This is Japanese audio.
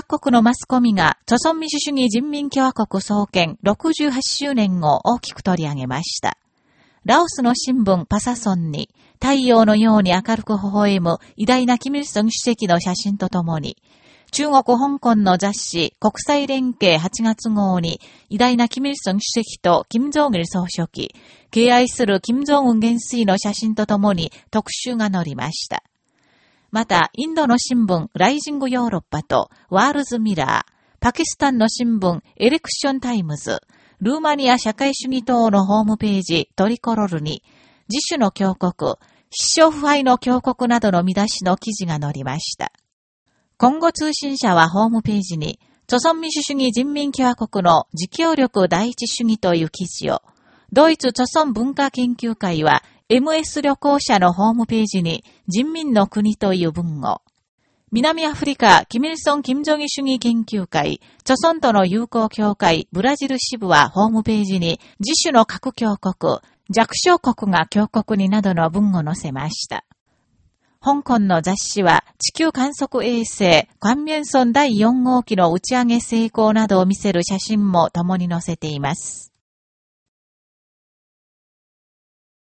各国のマスコミが、朝鮮民主主義人民共和国創建68周年を大きく取り上げました。ラオスの新聞パサソンに、太陽のように明るく微笑む偉大なキミルソン主席の写真とともに、中国香港の雑誌国際連携8月号に偉大なキミルソン主席と金正恩総書記、敬愛する金正恩元帥の写真とともに特集が載りました。また、インドの新聞ライジングヨーロッパとワールズミラー、パキスタンの新聞エレクションタイムズ、ルーマニア社会主義党のホームページトリコロルに、自主の強国、必勝不敗の強国などの見出しの記事が載りました。コンゴ通信社はホームページに、朝鮮民主主義人民共和国の自強力第一主義という記事を、ドイツ朝鮮文化研究会は MS 旅行者のホームページに人民の国という文を、南アフリカ、キミルソン・キム・ジョギ主義研究会、著村との友好協会、ブラジル支部はホームページに、自主の核強国、弱小国が強国になどの文を載せました。香港の雑誌は地球観測衛星、カンミョンソン第4号機の打ち上げ成功などを見せる写真も共に載せています。